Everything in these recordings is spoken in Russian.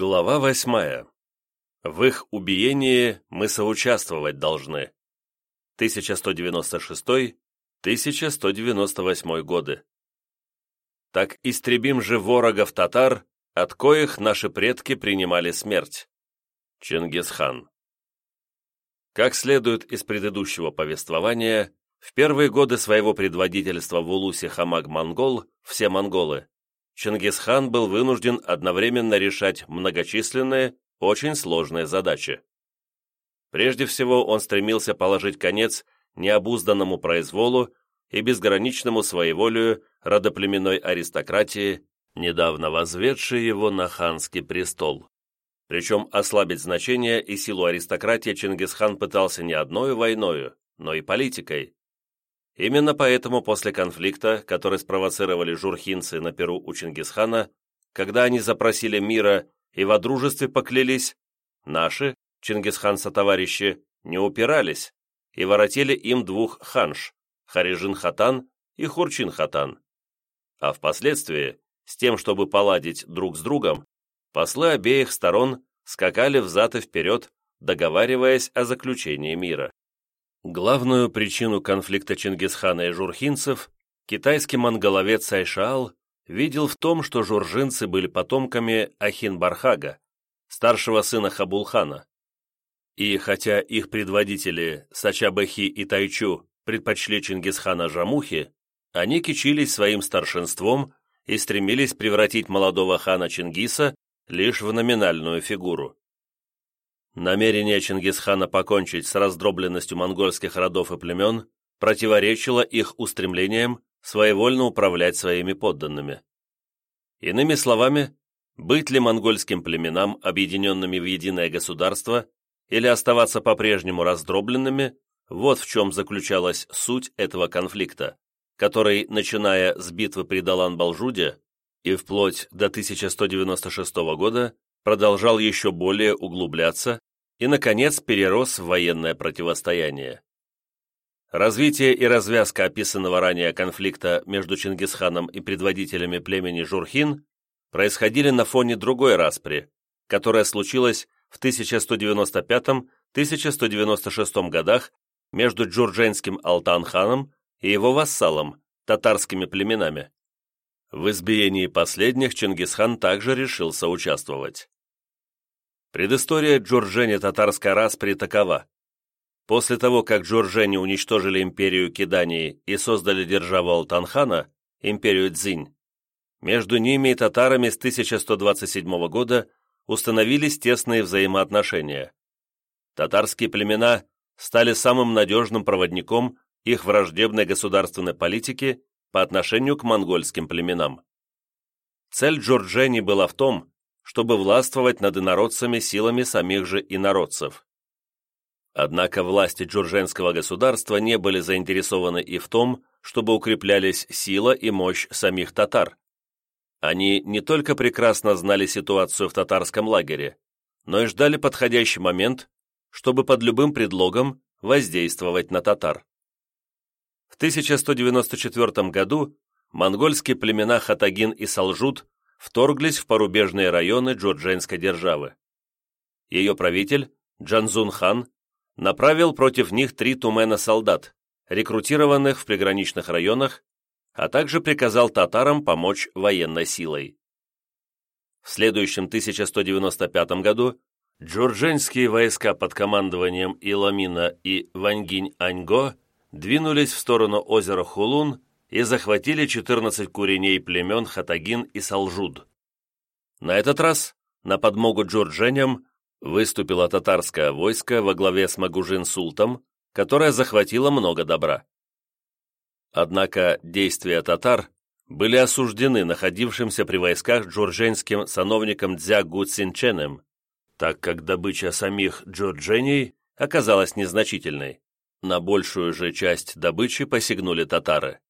Глава восьмая. В их убиении мы соучаствовать должны. 1196-1198 годы. Так истребим же ворогов татар, от коих наши предки принимали смерть. Чингисхан. Как следует из предыдущего повествования, в первые годы своего предводительства в Улусе Хамаг-Монгол, все монголы, Чингисхан был вынужден одновременно решать многочисленные, очень сложные задачи. Прежде всего он стремился положить конец необузданному произволу и безграничному своеволию родоплеменной аристократии, недавно возведшей его на ханский престол. Причем ослабить значение и силу аристократии Чингисхан пытался не одной войною, но и политикой. Именно поэтому после конфликта, который спровоцировали журхинцы на Перу у Чингисхана, когда они запросили мира и во дружестве поклялись, наши, Чингисхан-сотоварищи, не упирались и воротили им двух ханш, Харижин-хатан и Хурчин-хатан. А впоследствии, с тем, чтобы поладить друг с другом, послы обеих сторон скакали взад и вперед, договариваясь о заключении мира. Главную причину конфликта Чингисхана и журхинцев китайский монголовец Сайшаал видел в том, что журжинцы были потомками Ахин-Бархага, старшего сына Хабулхана. И хотя их предводители Сачабахи и Тайчу предпочли Чингисхана Жамухи, они кичились своим старшинством и стремились превратить молодого хана Чингиса лишь в номинальную фигуру. Намерение Чингисхана покончить с раздробленностью монгольских родов и племен противоречило их устремлениям своевольно управлять своими подданными. Иными словами, быть ли монгольским племенам объединенными в единое государство или оставаться по-прежнему раздробленными, вот в чем заключалась суть этого конфликта, который, начиная с битвы при Далан-Балжуде и вплоть до 1196 года, продолжал еще более углубляться и, наконец, перерос в военное противостояние. Развитие и развязка описанного ранее конфликта между Чингисханом и предводителями племени Журхин происходили на фоне другой распри, которая случилась в 1195-1196 годах между джурдженским Алтан-ханом и его вассалом, татарскими племенами. В избиении последних Чингисхан также решил соучаствовать. Предыстория Джорджени татарской распри такова. После того, как Джорджени уничтожили империю Кидании и создали державу Алтанхана, империю Цзинь, между ними и татарами с 1127 года установились тесные взаимоотношения. Татарские племена стали самым надежным проводником их враждебной государственной политики по отношению к монгольским племенам. Цель Джорджени была в том, чтобы властвовать над инородцами силами самих же инородцев. Однако власти джурженского государства не были заинтересованы и в том, чтобы укреплялись сила и мощь самих татар. Они не только прекрасно знали ситуацию в татарском лагере, но и ждали подходящий момент, чтобы под любым предлогом воздействовать на татар. В 1194 году монгольские племена Хатагин и Салжут вторглись в порубежные районы Джордженской державы. Ее правитель, Джанзун хан, направил против них три тумена солдат, рекрутированных в приграничных районах, а также приказал татарам помочь военной силой. В следующем 1195 году джурдженские войска под командованием Иламина и Ваньгинь-Аньго двинулись в сторону озера Хулун и захватили 14 куреней племен Хатагин и Салжуд. На этот раз на подмогу джурдженям выступило татарское войско во главе с Магужин-Султом, которое захватило много добра. Однако действия татар были осуждены находившимся при войсках джурдженским сановником Дзягу Цинчеnem, так как добыча самих джурдженей оказалась незначительной. На большую же часть добычи посягнули татары.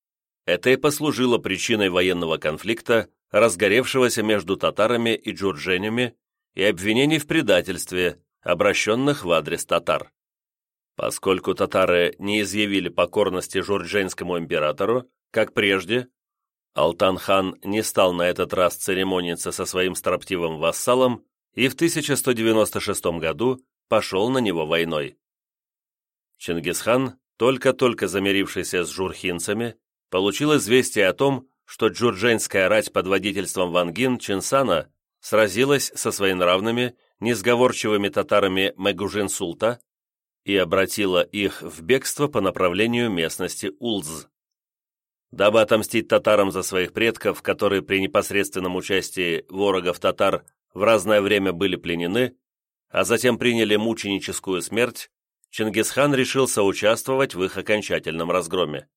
Это и послужило причиной военного конфликта, разгоревшегося между татарами и джурдженями, и обвинений в предательстве, обращенных в адрес татар. Поскольку татары не изъявили покорности журдженскому императору, как прежде, Алтан-хан не стал на этот раз церемониться со своим строптивым вассалом и в 1196 году пошел на него войной. Чингисхан, только-только замирившийся с журхинцами, получил известие о том, что джурдженская рать под водительством Вангин Чинсана сразилась со своенравными, несговорчивыми татарами Мегужин-Султа и обратила их в бегство по направлению местности Улз. Дабы отомстить татарам за своих предков, которые при непосредственном участии ворогов татар в разное время были пленены, а затем приняли мученическую смерть, Чингисхан решил соучаствовать в их окончательном разгроме.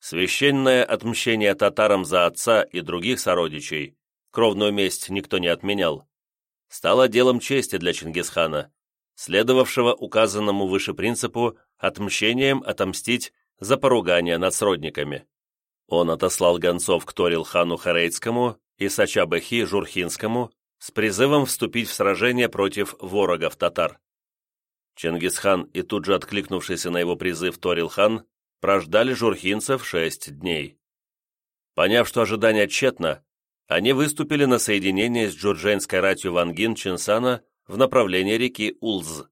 Священное отмщение татарам за отца и других сородичей, кровную месть никто не отменял, стало делом чести для Чингисхана, следовавшего указанному выше принципу отмщением отомстить за поругание над сродниками. Он отослал гонцов к Торил-хану Харейцкому и Сачабехи Журхинскому с призывом вступить в сражение против ворогов татар. Чингисхан и тут же откликнувшийся на его призыв Торил-хан прождали журхинцев шесть дней. Поняв, что ожидание тщетно, они выступили на соединение с джурдженской ратью Вангин Чинсана в направлении реки Улз.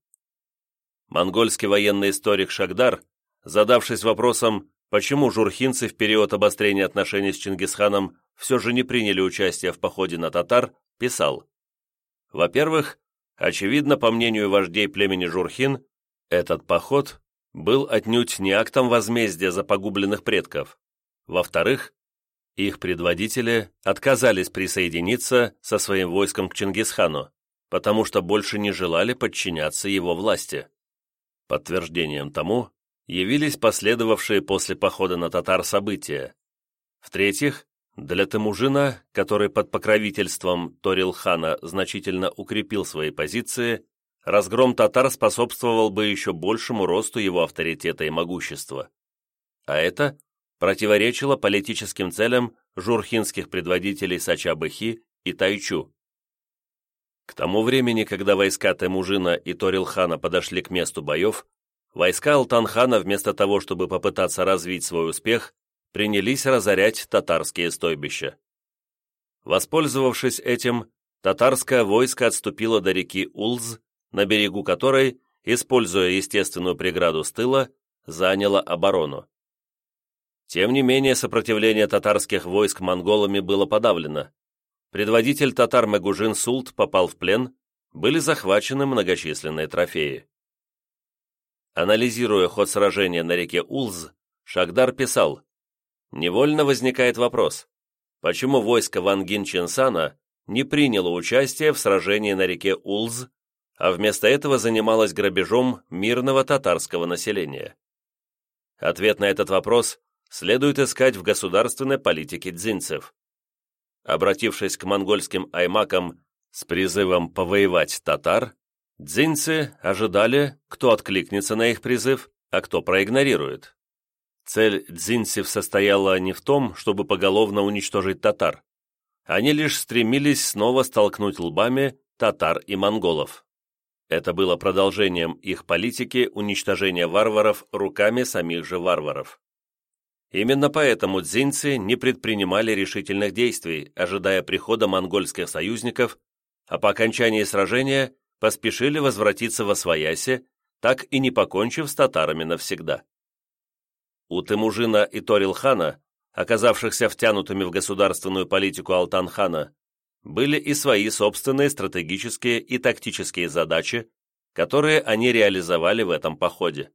Монгольский военный историк Шагдар, задавшись вопросом, почему журхинцы в период обострения отношений с Чингисханом все же не приняли участие в походе на татар, писал «Во-первых, очевидно, по мнению вождей племени Журхин, этот поход был отнюдь не актом возмездия за погубленных предков. Во-вторых, их предводители отказались присоединиться со своим войском к Чингисхану, потому что больше не желали подчиняться его власти. Подтверждением тому явились последовавшие после похода на татар события. В-третьих, для Темужина, который под покровительством Торил-хана значительно укрепил свои позиции, разгром татар способствовал бы еще большему росту его авторитета и могущества. А это противоречило политическим целям журхинских предводителей Сачабыхи и Тайчу. К тому времени, когда войска Темужина и Торилхана подошли к месту боев, войска Алтанхана вместо того, чтобы попытаться развить свой успех, принялись разорять татарские стойбища. Воспользовавшись этим, татарское войско отступило до реки Улз, на берегу которой, используя естественную преграду с тыла, заняло оборону. Тем не менее, сопротивление татарских войск монголами было подавлено. Предводитель татар Мегужин Султ попал в плен, были захвачены многочисленные трофеи. Анализируя ход сражения на реке Улз, Шагдар писал, Невольно возникает вопрос, почему войско Вангин Чинсана не приняло участие в сражении на реке Улз, а вместо этого занималось грабежом мирного татарского населения? Ответ на этот вопрос следует искать в государственной политике дзинцев. Обратившись к монгольским аймакам с призывом повоевать татар, дзинцы ожидали, кто откликнется на их призыв, а кто проигнорирует. Цель дзинцев состояла не в том, чтобы поголовно уничтожить татар. Они лишь стремились снова столкнуть лбами татар и монголов. Это было продолжением их политики уничтожения варваров руками самих же варваров. Именно поэтому дзинцы не предпринимали решительных действий, ожидая прихода монгольских союзников, а по окончании сражения поспешили возвратиться во Свояси, так и не покончив с татарами навсегда. У Темужина и Торилхана, оказавшихся втянутыми в государственную политику Алтанхана, были и свои собственные стратегические и тактические задачи, которые они реализовали в этом походе.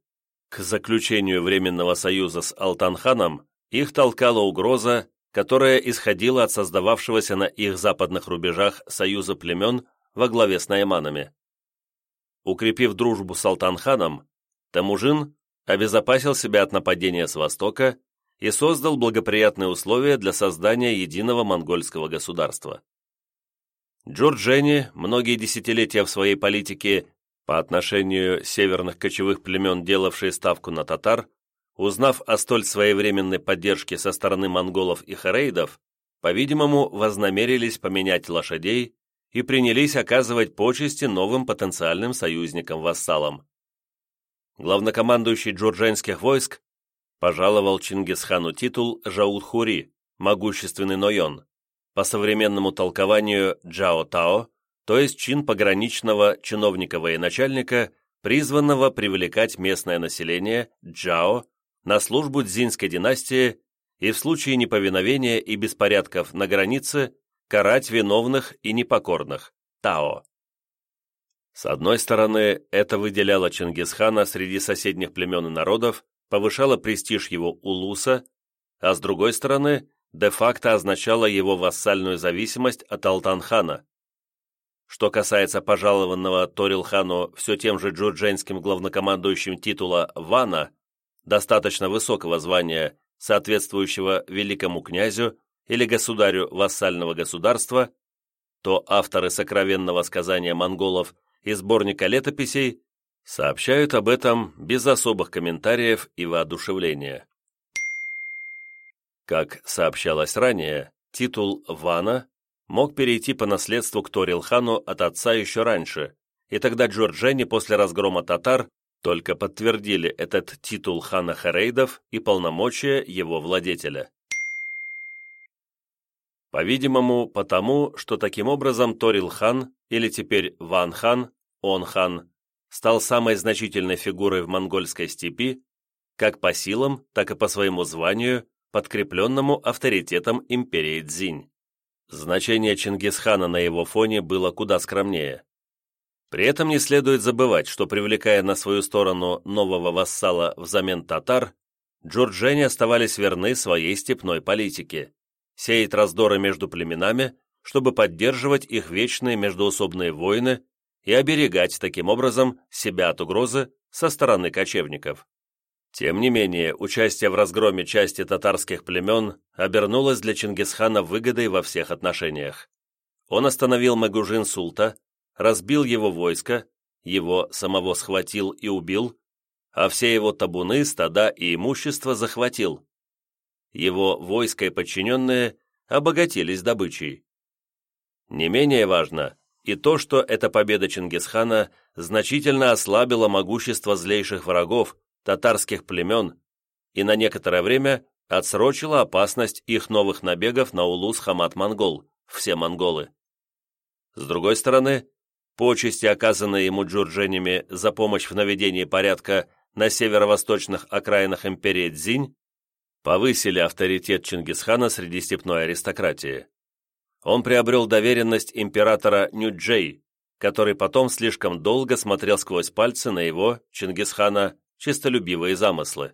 К заключению Временного союза с Алтанханом их толкала угроза, которая исходила от создававшегося на их западных рубежах союза племен во главе с найманами. Укрепив дружбу с Алтанханом, Темужин обезопасил себя от нападения с востока и создал благоприятные условия для создания единого монгольского государства. Джорджени, многие десятилетия в своей политике по отношению северных кочевых племен, делавшие ставку на татар, узнав о столь своевременной поддержке со стороны монголов и харейдов, по-видимому, вознамерились поменять лошадей и принялись оказывать почести новым потенциальным союзникам-вассалам. Главнокомандующий джурдженских войск, пожаловал Чингисхану титул Жаудхури, могущественный Нойон, по современному толкованию Джао Тао, то есть чин пограничного чиновника военачальника, призванного привлекать местное население, джао, на службу дзинской династии и в случае неповиновения и беспорядков на границе карать виновных и непокорных, тао. С одной стороны, это выделяло Чингисхана среди соседних племен и народов, повышало престиж его улуса, а с другой стороны, де-факто означало его вассальную зависимость от Алтанхана. Что касается пожалованного Торилхану все тем же джурдженским главнокомандующим титула Вана, достаточно высокого звания, соответствующего великому князю или государю вассального государства, то авторы сокровенного сказания монголов и сборника летописей сообщают об этом без особых комментариев и воодушевления. Как сообщалось ранее, титул Вана мог перейти по наследству к Торилхану от отца еще раньше, и тогда Джорджени после разгрома татар только подтвердили этот титул хана Харейдов и полномочия его владетеля. По-видимому, потому, что таким образом Торил-хан, или теперь Ван-хан, Он-хан, стал самой значительной фигурой в монгольской степи, как по силам, так и по своему званию, подкрепленному авторитетом империи Цзинь. Значение Чингисхана на его фоне было куда скромнее. При этом не следует забывать, что привлекая на свою сторону нового вассала взамен татар, джурджени оставались верны своей степной политике сеять раздоры между племенами, чтобы поддерживать их вечные междоусобные войны и оберегать таким образом себя от угрозы со стороны кочевников. Тем не менее, участие в разгроме части татарских племен обернулось для Чингисхана выгодой во всех отношениях. Он остановил Магужин Султа, разбил его войско, его самого схватил и убил, а все его табуны, стада и имущество захватил его войско и подчиненные обогатились добычей. Не менее важно и то, что эта победа Чингисхана значительно ослабила могущество злейших врагов, татарских племен, и на некоторое время отсрочила опасность их новых набегов на улус Хамат-Монгол, все монголы. С другой стороны, почести, оказанные ему джурдженями за помощь в наведении порядка на северо-восточных окраинах империи Цзинь, повысили авторитет Чингисхана среди степной аристократии. Он приобрел доверенность императора Нюджей, который потом слишком долго смотрел сквозь пальцы на его, Чингисхана, чистолюбивые замыслы.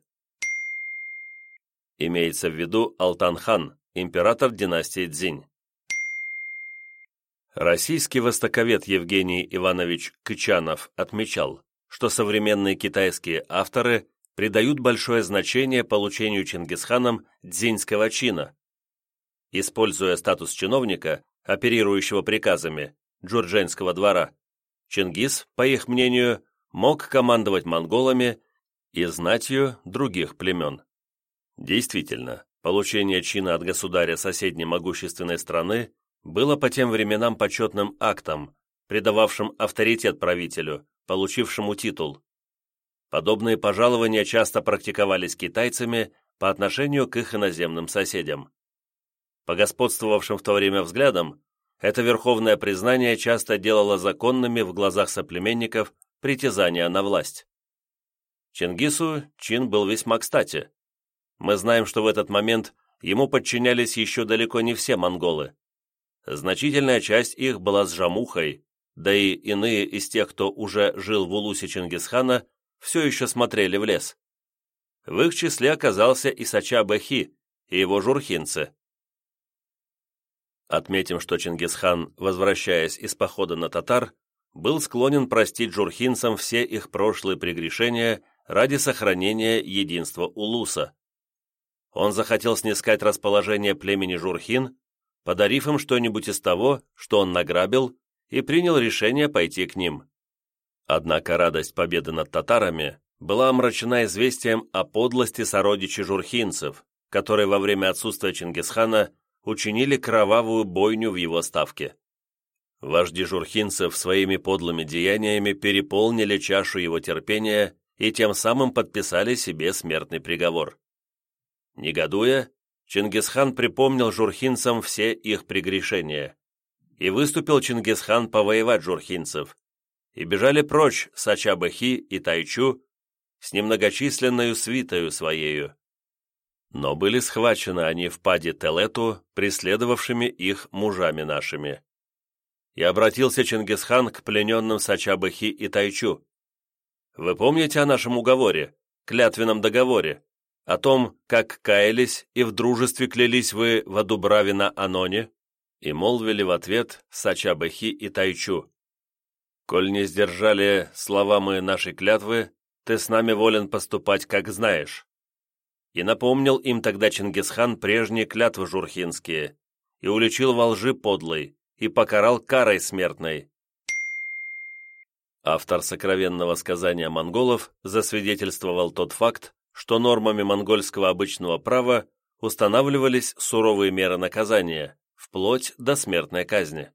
Имеется в виду Алтан-хан, император династии Цзинь. Российский востоковед Евгений Иванович Кычанов отмечал, что современные китайские авторы придают большое значение получению Чингисханом дзиньского чина. Используя статус чиновника, оперирующего приказами Джурдженского двора, Чингис, по их мнению, мог командовать монголами и знатью других племен. Действительно, получение чина от государя соседней могущественной страны было по тем временам почетным актом, придававшим авторитет правителю, получившему титул. Подобные пожалования часто практиковались китайцами по отношению к их иноземным соседям. По господствовавшим в то время взглядам, это верховное признание часто делало законными в глазах соплеменников притязания на власть. Чингису чин был весьма кстати. Мы знаем, что в этот момент ему подчинялись еще далеко не все монголы. Значительная часть их была с жамухой, да и иные из тех, кто уже жил в улусе Чингисхана, все еще смотрели в лес. В их числе оказался и Сача Бахи, и его журхинцы. Отметим, что Чингисхан, возвращаясь из похода на татар, был склонен простить журхинцам все их прошлые прегрешения ради сохранения единства Улуса. Он захотел снискать расположение племени Журхин, подарив им что-нибудь из того, что он награбил, и принял решение пойти к ним. Однако радость победы над татарами была омрачена известием о подлости сородичей журхинцев, которые во время отсутствия Чингисхана учинили кровавую бойню в его ставке. Вожди журхинцев своими подлыми деяниями переполнили чашу его терпения и тем самым подписали себе смертный приговор. Негодуя, Чингисхан припомнил журхинцам все их прегрешения. и выступил Чингисхан повоевать журхинцев, и бежали прочь Сачабахи и Тайчу с немногочисленную свитою своею. Но были схвачены они в паде Телету, преследовавшими их мужами нашими. И обратился Чингисхан к плененным Сачабахи и Тайчу. «Вы помните о нашем уговоре, клятвенном договоре, о том, как каялись и в дружестве клялись вы в Адубраве на Аноне?» И молвили в ответ Сачабахи и Тайчу. «Коль не сдержали слова мы нашей клятвы, ты с нами волен поступать, как знаешь и напомнил им тогда Чингисхан прежние клятвы журхинские, и уличил во лжи подлой, и покарал карой смертной. Автор сокровенного сказания монголов засвидетельствовал тот факт, что нормами монгольского обычного права устанавливались суровые меры наказания, вплоть до смертной казни.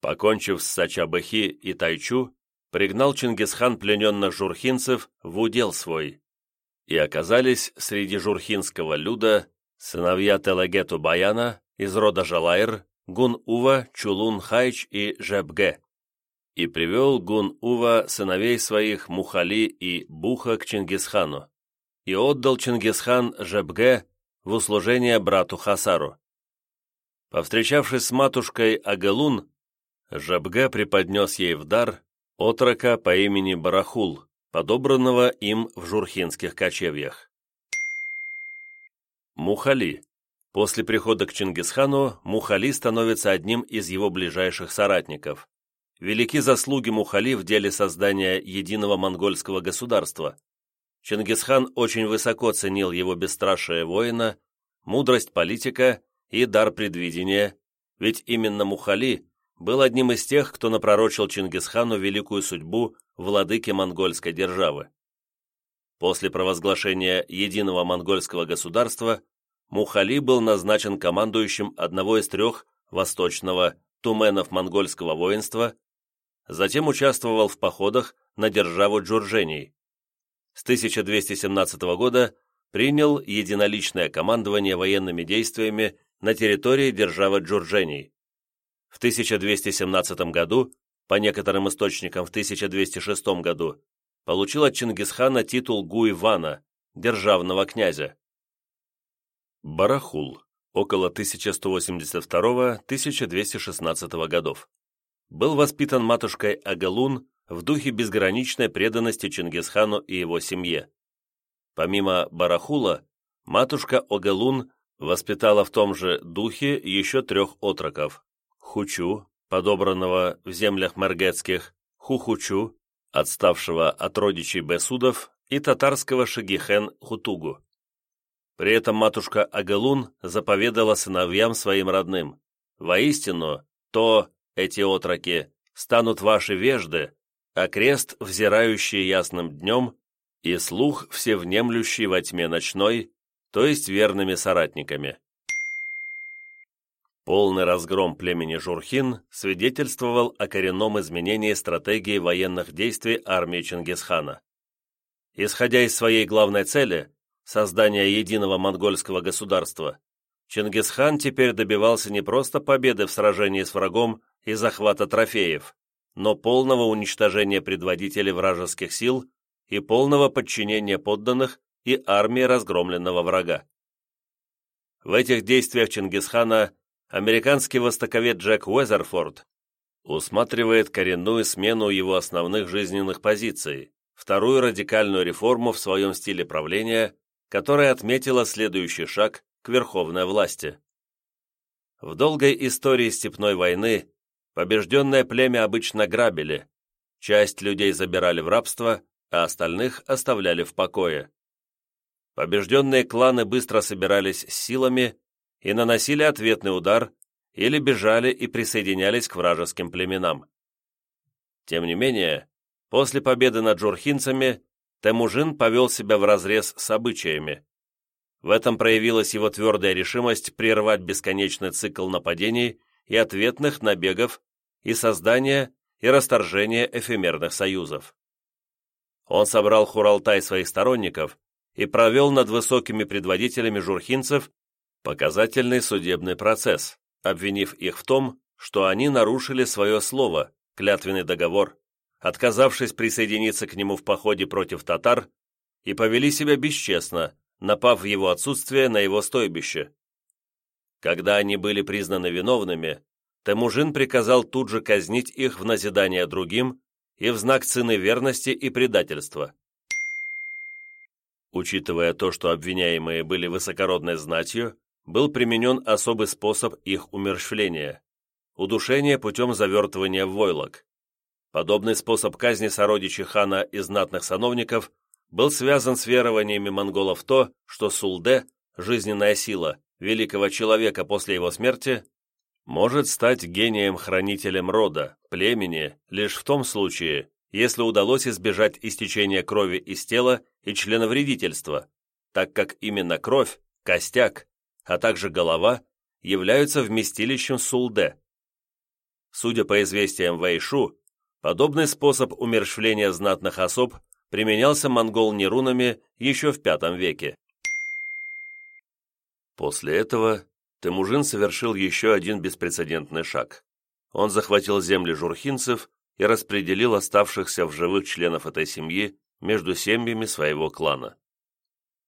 Покончив с Сачабахи и Тайчу, пригнал Чингисхан плененных журхинцев в удел свой, и оказались среди журхинского люда сыновья Телагету Баяна из рода Жалайр, Гун-Ува, Чулун-Хайч и Жебге. И привел Гун-Ува сыновей своих Мухали и Буха к Чингисхану, и отдал Чингисхан Жебге в услужение брату Хасару. Повстречавшись с матушкой Агалун, Жабге преподнес ей в дар отрока по имени Барахул, подобранного им в журхинских кочевьях. Мухали. После прихода к Чингисхану Мухали становится одним из его ближайших соратников. Велики заслуги Мухали в деле создания единого монгольского государства. Чингисхан очень высоко ценил его бесстрашие воина, мудрость политика и дар предвидения, ведь именно Мухали был одним из тех, кто напророчил Чингисхану великую судьбу владыки монгольской державы. После провозглашения единого монгольского государства Мухали был назначен командующим одного из трех восточного туменов монгольского воинства, затем участвовал в походах на державу Джуржений. С 1217 года принял единоличное командование военными действиями на территории державы Джуржений. В 1217 году по некоторым источникам в 1206 году, получил от Чингисхана титул Гуйвана, державного князя. Барахул, около 1182-1216 годов. Был воспитан матушкой Агалун в духе безграничной преданности Чингисхану и его семье. Помимо Барахула, матушка Огалун воспитала в том же духе еще трех отроков – Хучу, подобранного в землях Маргетских, Хухучу, отставшего от родичей Бесудов, и татарского Шагихен Хутугу. При этом матушка Агалун заповедала сыновьям своим родным, «Воистину, то, эти отроки, станут ваши вежды, а крест, взирающий ясным днем, и слух всевнемлющий во тьме ночной, то есть верными соратниками». Полный разгром племени Журхин свидетельствовал о коренном изменении стратегии военных действий армии Чингисхана. Исходя из своей главной цели – создания единого монгольского государства, Чингисхан теперь добивался не просто победы в сражении с врагом и захвата трофеев, но полного уничтожения предводителей вражеских сил и полного подчинения подданных и армии разгромленного врага. В этих действиях Чингисхана американский востоковед Джек Уэзерфорд усматривает коренную смену его основных жизненных позиций, вторую радикальную реформу в своем стиле правления, которая отметила следующий шаг к верховной власти. В долгой истории степной войны побежденное племя обычно грабили, часть людей забирали в рабство, а остальных оставляли в покое. Побежденные кланы быстро собирались с силами и наносили ответный удар или бежали и присоединялись к вражеским племенам. Тем не менее, после победы над джурхинцами Темужин повел себя вразрез с обычаями. В этом проявилась его твердая решимость прервать бесконечный цикл нападений и ответных набегов и создания и расторжения эфемерных союзов. Он собрал Хуралтай своих сторонников и провел над высокими предводителями журхинцев Показательный судебный процесс, обвинив их в том, что они нарушили свое слово, клятвенный договор, отказавшись присоединиться к нему в походе против татар и повели себя бесчестно, напав в его отсутствие на его стойбище. Когда они были признаны виновными, Темужин приказал тут же казнить их в назидание другим и в знак цены верности и предательства. Учитывая то, что обвиняемые были высокородной знатью, был применен особый способ их умерщвления – удушение путем завертывания в войлок. Подобный способ казни сородичей хана и знатных сановников был связан с верованиями монголов то, что Сулде, жизненная сила великого человека после его смерти, может стать гением-хранителем рода, племени, лишь в том случае, если удалось избежать истечения крови из тела и членовредительства, так как именно кровь, костяк, а также голова являются вместилищем Сулде. Судя по известиям Вэйшу, подобный способ умерщвления знатных особ применялся монгол-нерунами еще в V веке. После этого Темужин совершил еще один беспрецедентный шаг. Он захватил земли журхинцев и распределил оставшихся в живых членов этой семьи между семьями своего клана.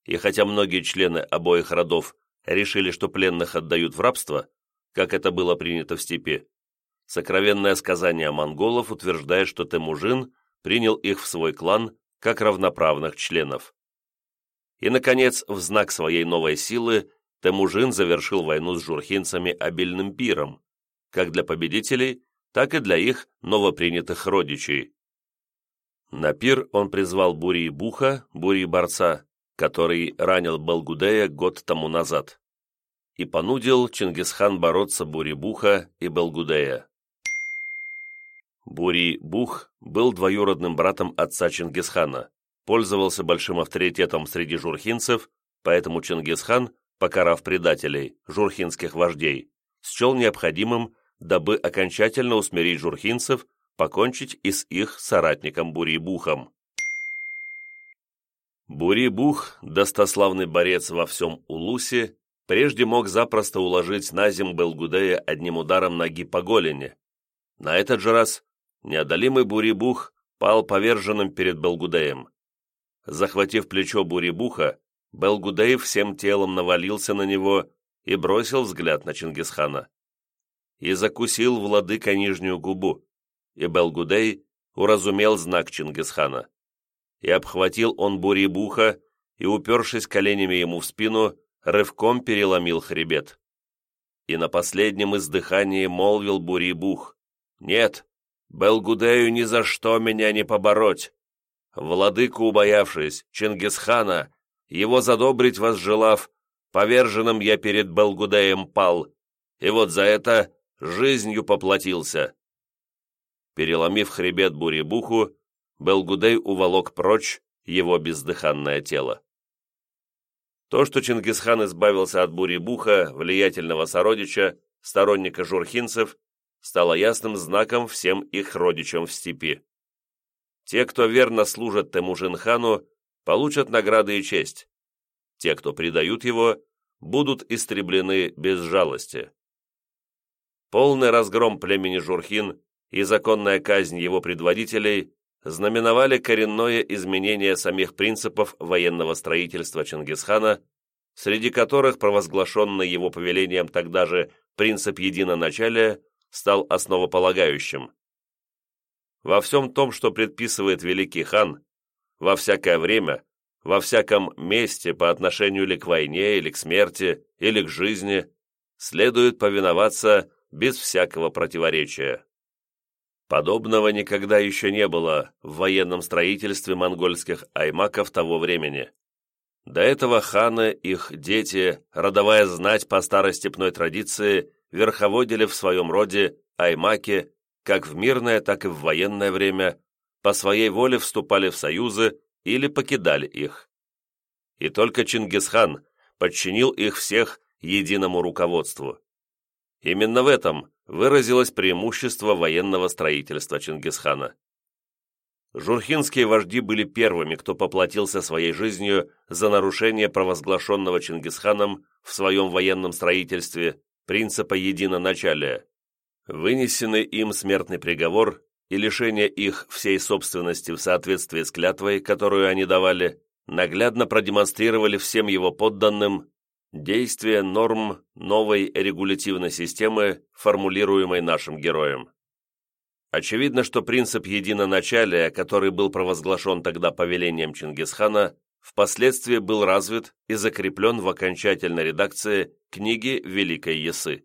И хотя многие члены обоих родов решили, что пленных отдают в рабство, как это было принято в степи, сокровенное сказание монголов утверждает, что Темужин принял их в свой клан как равноправных членов. И, наконец, в знак своей новой силы Темужин завершил войну с журхинцами обильным пиром, как для победителей, так и для их новопринятых родичей. На пир он призвал Бури-Буха, Бури-Борца, который ранил Белгудея год тому назад, и понудил Чингисхан бороться Бури-Буха и Белгудея. Бури-Бух был двоюродным братом отца Чингисхана, пользовался большим авторитетом среди журхинцев, поэтому Чингисхан, покарав предателей, журхинских вождей, счел необходимым дабы окончательно усмирить журхинцев, покончить и с их соратником Бурибухом. Бурибух, достославный борец во всем Улусе, прежде мог запросто уложить на зем Белгудея одним ударом ноги по голени. На этот же раз неодолимый Бурибух пал поверженным перед Белгудеем. Захватив плечо Бурибуха, Белгудей всем телом навалился на него и бросил взгляд на Чингисхана и закусил владыка нижнюю губу, и Белгудей уразумел знак Чингисхана. И обхватил он Бурибуха, и, упершись коленями ему в спину, рывком переломил хребет. И на последнем издыхании молвил Бурибух, «Нет, Белгудею ни за что меня не побороть. Владыку убоявшись, Чингисхана, его задобрить возжелав, поверженным я перед Белгудеем пал, и вот за это жизнью поплатился. Переломив хребет буребуху, Белгудей уволок прочь его бездыханное тело. То, что Чингисхан избавился от буребуха, влиятельного сородича, сторонника журхинцев, стало ясным знаком всем их родичам в степи. Те, кто верно служат Темужин-хану, получат награды и честь. Те, кто предают его, будут истреблены без жалости. Полный разгром племени Журхин и законная казнь его предводителей знаменовали коренное изменение самих принципов военного строительства Чингисхана, среди которых провозглашенный его повелением тогда же принцип единоначалия стал основополагающим. Во всем том, что предписывает великий хан, во всякое время, во всяком месте по отношению ли к войне, или к смерти, или к жизни, следует повиноваться без всякого противоречия. Подобного никогда еще не было в военном строительстве монгольских аймаков того времени. До этого ханы, их дети, родовая знать по старостепной традиции, верховодили в своем роде аймаки, как в мирное, так и в военное время, по своей воле вступали в союзы или покидали их. И только Чингисхан подчинил их всех единому руководству. Именно в этом выразилось преимущество военного строительства Чингисхана. Журхинские вожди были первыми, кто поплатился своей жизнью за нарушение провозглашенного Чингисханом в своем военном строительстве принципа единоначалия, вынесенный им смертный приговор и лишение их всей собственности в соответствии с клятвой, которую они давали, наглядно продемонстрировали всем его подданным действие норм новой регулятивной системы, формулируемой нашим героем. Очевидно, что принцип единоначалия, который был провозглашен тогда повелением Чингисхана, впоследствии был развит и закреплен в окончательной редакции книги Великой Ясы.